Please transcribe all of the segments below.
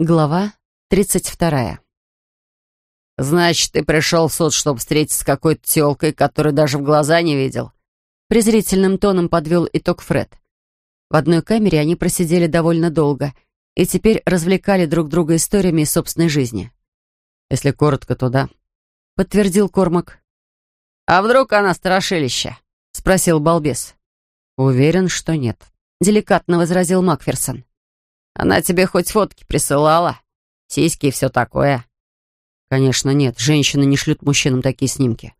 Глава тридцать вторая. «Значит, ты пришел в суд, чтобы встретиться с какой-то тёлкой, которую даже в глаза не видел?» Презрительным тоном подвел итог Фред. В одной камере они просидели довольно долго и теперь развлекали друг друга историями из собственной жизни. «Если коротко, то да», — подтвердил Кормак. «А вдруг она страшилище?» — спросил балбес. «Уверен, что нет», — деликатно возразил Макферсон. Она тебе хоть фотки присылала? Сиськи и все такое?» «Конечно нет. Женщины не шлют мужчинам такие снимки».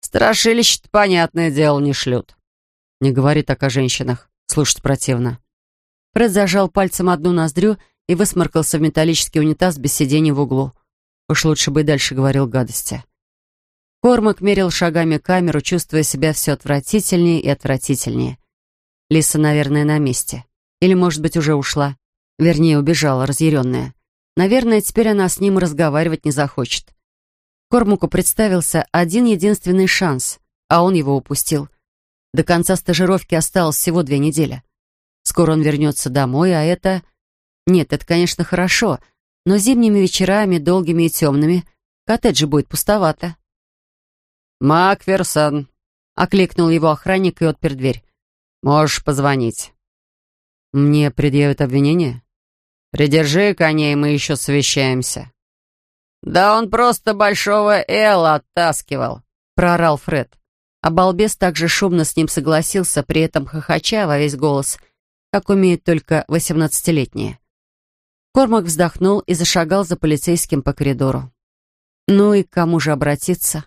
«Страшилище-то, понятное дело, не шлют». «Не говори так о женщинах. Слушать противно». Фред зажал пальцем одну ноздрю и высморкался в металлический унитаз без сидения в углу. Уж лучше бы и дальше говорил гадости. Кормак мерил шагами камеру, чувствуя себя все отвратительнее и отвратительнее. Лиса, наверное, на месте. Или, может быть, уже ушла. Вернее, убежала, разъяренная. Наверное, теперь она с ним разговаривать не захочет. Кормуку представился один единственный шанс, а он его упустил. До конца стажировки осталось всего две недели. Скоро он вернется домой, а это... Нет, это, конечно, хорошо, но зимними вечерами, долгими и темными, коттедж будет пустовато. «Макферсон», — окликнул его охранник и отпер дверь. «Можешь позвонить». «Мне предъявят обвинение?» «Придержи коней, мы еще совещаемся». «Да он просто большого Элла оттаскивал», — проорал Фред. А балбес также шумно с ним согласился, при этом хохоча во весь голос, как умеют только восемнадцатилетние. Кормак вздохнул и зашагал за полицейским по коридору. Ну и к кому же обратиться?